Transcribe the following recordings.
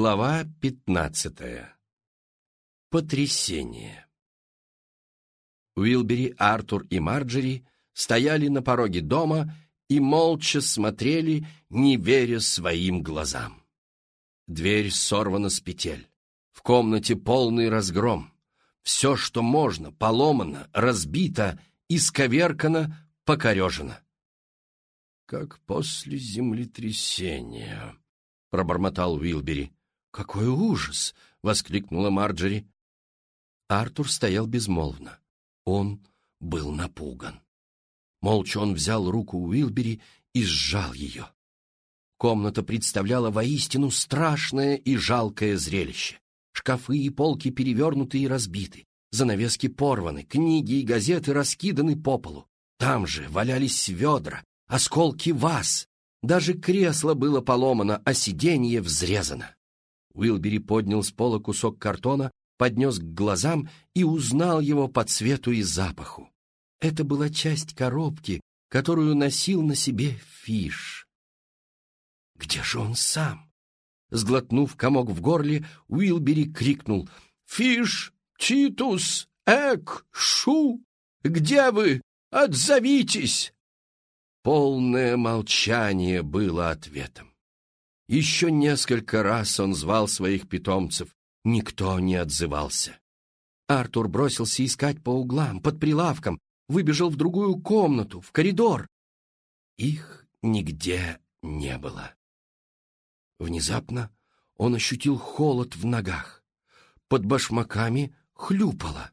Глава пятнадцатая. Потрясение. Уилбери, Артур и Марджери стояли на пороге дома и молча смотрели, не веря своим глазам. Дверь сорвана с петель. В комнате полный разгром. Все, что можно, поломано, разбито, исковеркано, покорежено. «Как после землетрясения», — пробормотал Уилбери. «Какой ужас!» — воскликнула Марджери. Артур стоял безмолвно. Он был напуган. Молча он взял руку Уилбери и сжал ее. Комната представляла воистину страшное и жалкое зрелище. Шкафы и полки перевернуты и разбиты, занавески порваны, книги и газеты раскиданы по полу. Там же валялись ведра, осколки ваз. Даже кресло было поломано, а сиденье взрезано. Уилбери поднял с пола кусок картона, поднес к глазам и узнал его по цвету и запаху. Это была часть коробки, которую носил на себе Фиш. Где же он сам? Сглотнув комок в горле, Уилбери крикнул «Фиш! Читус! Эк! Шу! Где вы? Отзовитесь!» Полное молчание было ответом. Еще несколько раз он звал своих питомцев. Никто не отзывался. Артур бросился искать по углам, под прилавком, выбежал в другую комнату, в коридор. Их нигде не было. Внезапно он ощутил холод в ногах. Под башмаками хлюпало.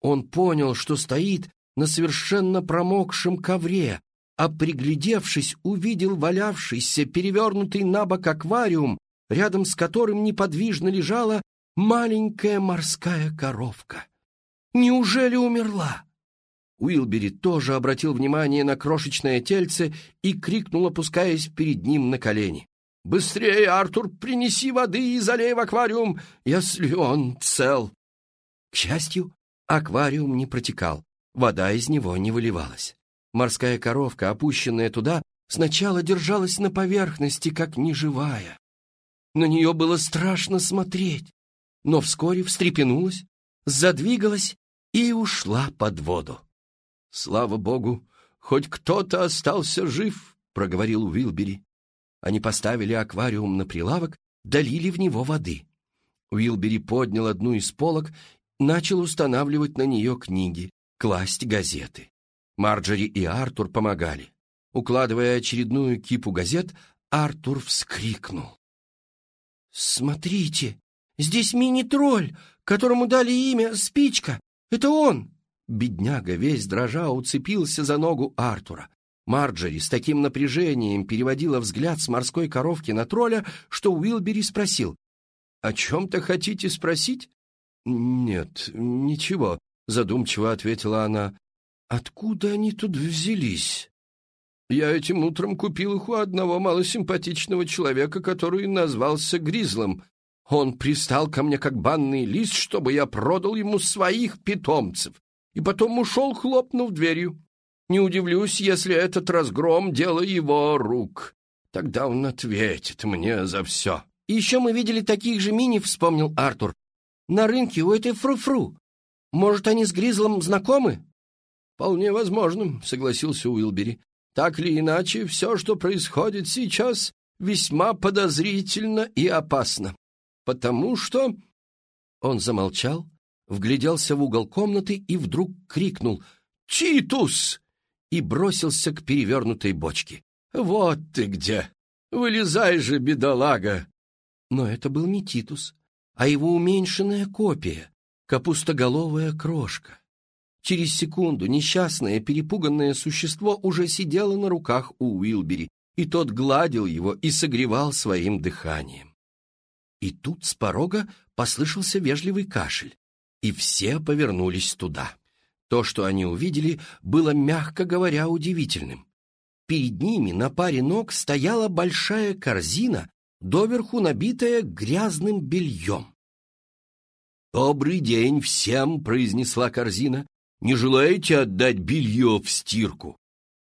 Он понял, что стоит на совершенно промокшем ковре, а приглядевшись, увидел валявшийся, перевернутый на бок аквариум, рядом с которым неподвижно лежала маленькая морская коровка. Неужели умерла? Уилбери тоже обратил внимание на крошечное тельце и крикнул, опускаясь перед ним на колени. «Быстрее, Артур, принеси воды и залей в аквариум, если он цел!» К счастью, аквариум не протекал, вода из него не выливалась. Морская коровка, опущенная туда, сначала держалась на поверхности, как неживая. На нее было страшно смотреть, но вскоре встрепенулась, задвигалась и ушла под воду. «Слава богу, хоть кто-то остался жив», — проговорил Уилбери. Они поставили аквариум на прилавок, долили в него воды. Уилбери поднял одну из полок, начал устанавливать на нее книги, класть газеты. Марджори и Артур помогали. Укладывая очередную кипу газет, Артур вскрикнул. «Смотрите, здесь мини-тролль, которому дали имя Спичка. Это он!» Бедняга весь дрожа уцепился за ногу Артура. Марджори с таким напряжением переводила взгляд с морской коровки на тролля, что Уилбери спросил. «О чем-то хотите спросить?» «Нет, ничего», — задумчиво ответила она. Откуда они тут взялись? Я этим утром купил их у одного малосимпатичного человека, который назвался Гризлом. Он пристал ко мне как банный лист, чтобы я продал ему своих питомцев, и потом ушел, хлопнув дверью. Не удивлюсь, если этот разгром — дело его рук. Тогда он ответит мне за все. — Еще мы видели таких же мини, — вспомнил Артур. — На рынке у этой фру-фру. Может, они с Гризлом знакомы? «Вполне возможно», — согласился Уилбери. «Так или иначе, все, что происходит сейчас, весьма подозрительно и опасно. Потому что...» Он замолчал, вгляделся в угол комнаты и вдруг крикнул «Читус!» и бросился к перевернутой бочке. «Вот ты где! Вылезай же, бедолага!» Но это был не Титус, а его уменьшенная копия, капустоголовая крошка. Через секунду несчастное, перепуганное существо уже сидело на руках у Уилбери, и тот гладил его и согревал своим дыханием. И тут с порога послышался вежливый кашель, и все повернулись туда. То, что они увидели, было, мягко говоря, удивительным. Перед ними на паре ног стояла большая корзина, доверху набитая грязным бельем. «Добрый день всем!» — произнесла корзина. Не желаете отдать белье в стирку?»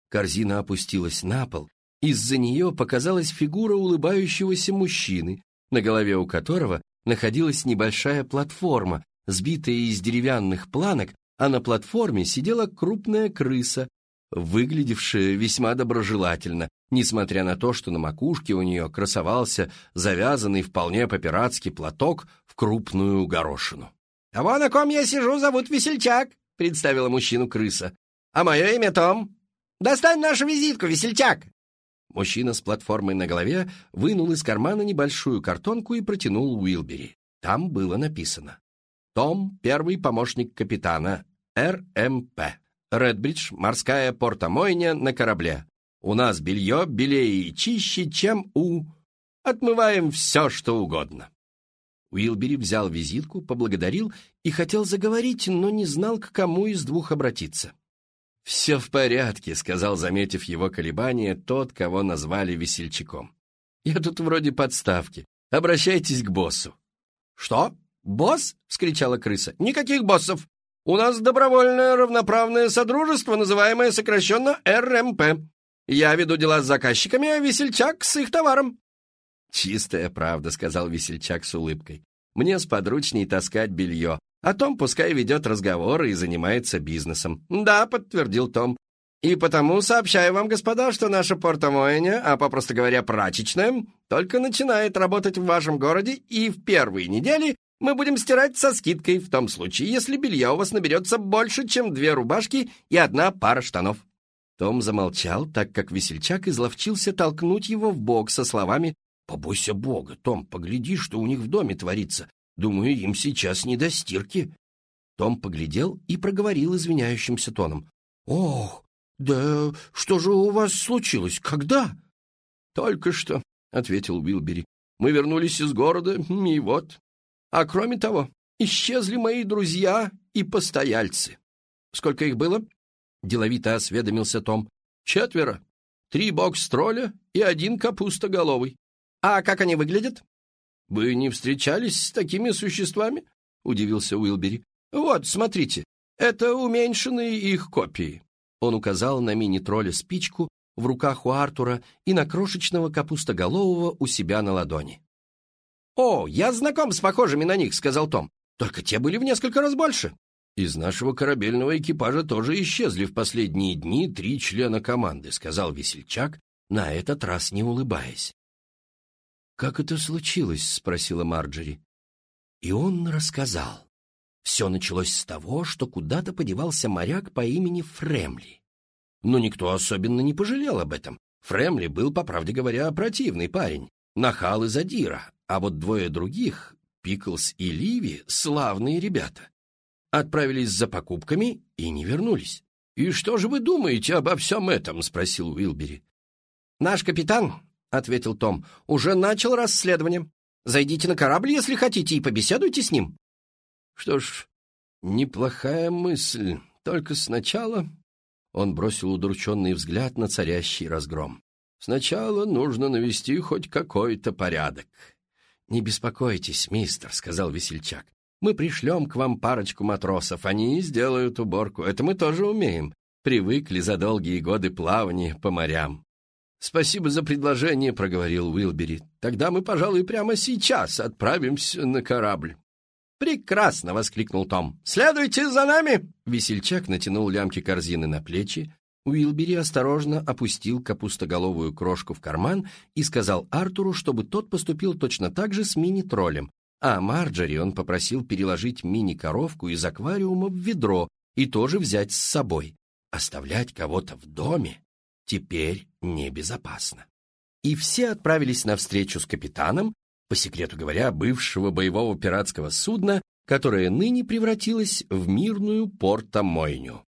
Корзина опустилась на пол. Из-за нее показалась фигура улыбающегося мужчины. на голове у которого находилась небольшая платформа, сбитая из деревянных планок, а на платформе сидела крупная крыса, выглядевшая весьма доброжелательно, несмотря на то, что на макушке у нее красовался завязанный вполне по-пиратски платок в крупную горошину. «А вон на ком я сижу, зовут Весельчак», — представила мужчину крыса. «А мое имя Том. Достань нашу визитку, Весельчак!» Мужчина с платформой на голове вынул из кармана небольшую картонку и протянул Уилбери. Там было написано «Том, первый помощник капитана, РМП. Редбридж, морская портомойня на корабле. У нас белье белее и чище, чем у... Отмываем все, что угодно». Уилбери взял визитку, поблагодарил и хотел заговорить, но не знал, к кому из двух обратиться. «Все в порядке», — сказал, заметив его колебания, тот, кого назвали весельчаком. «Я тут вроде подставки. Обращайтесь к боссу». «Что? Босс?» — вскричала крыса. «Никаких боссов. У нас добровольное равноправное содружество, называемое сокращенно РМП. Я веду дела с заказчиками, а весельчак с их товаром». «Чистая правда», — сказал весельчак с улыбкой. «Мне сподручней таскать белье, а Том пускай ведет разговоры и занимается бизнесом. Да, подтвердил Том. И потому сообщаю вам, господа, что наша портомойня, а попросту говоря, прачечная, только начинает работать в вашем городе, и в первые недели мы будем стирать со скидкой в том случае, если белья у вас наберется больше, чем две рубашки и одна пара штанов. Том замолчал, так как весельчак изловчился толкнуть его в бок со словами «Побойся Бога, Том, погляди, что у них в доме творится. Думаю, им сейчас не до стирки». Том поглядел и проговорил извиняющимся тоном. «Ох, да что же у вас случилось? Когда?» «Только что», — ответил Уилбери. «Мы вернулись из города, и вот. А кроме того, исчезли мои друзья и постояльцы». «Сколько их было?» — деловито осведомился Том. «Четверо. Три бокс-тролля и один капустоголовый». «А как они выглядят?» «Вы не встречались с такими существами?» — удивился Уилбери. «Вот, смотрите, это уменьшенные их копии». Он указал на мини-тролля спичку в руках у Артура и на крошечного капустоголового у себя на ладони. «О, я знаком с похожими на них», — сказал Том. «Только те были в несколько раз больше». «Из нашего корабельного экипажа тоже исчезли в последние дни три члена команды», — сказал весельчак, на этот раз не улыбаясь. «Как это случилось?» — спросила Марджери. И он рассказал. Все началось с того, что куда-то подевался моряк по имени Фремли. Но никто особенно не пожалел об этом. Фремли был, по правде говоря, противный парень, нахал и задира, а вот двое других, Пиклс и Ливи, славные ребята. Отправились за покупками и не вернулись. «И что же вы думаете обо всем этом?» — спросил Уилбери. «Наш капитан — ответил Том, — «уже начал расследование. Зайдите на корабль, если хотите, и побеседуйте с ним». «Что ж, неплохая мысль. Только сначала...» Он бросил удрученный взгляд на царящий разгром. «Сначала нужно навести хоть какой-то порядок». «Не беспокойтесь, мистер», — сказал весельчак. «Мы пришлем к вам парочку матросов, они сделают уборку. Это мы тоже умеем. Привыкли за долгие годы плавания по морям». «Спасибо за предложение», — проговорил Уилбери. «Тогда мы, пожалуй, прямо сейчас отправимся на корабль». «Прекрасно!» — воскликнул Том. «Следуйте за нами!» Весельчак натянул лямки корзины на плечи. Уилбери осторожно опустил капустоголовую крошку в карман и сказал Артуру, чтобы тот поступил точно так же с мини-троллем, а Марджери он попросил переложить мини-коровку из аквариума в ведро и тоже взять с собой. Оставлять кого-то в доме теперь небезопасно. И все отправились на встречу с капитаном, по секрету говоря, бывшего боевого пиратского судна, которое ныне превратилось в мирную портомойню.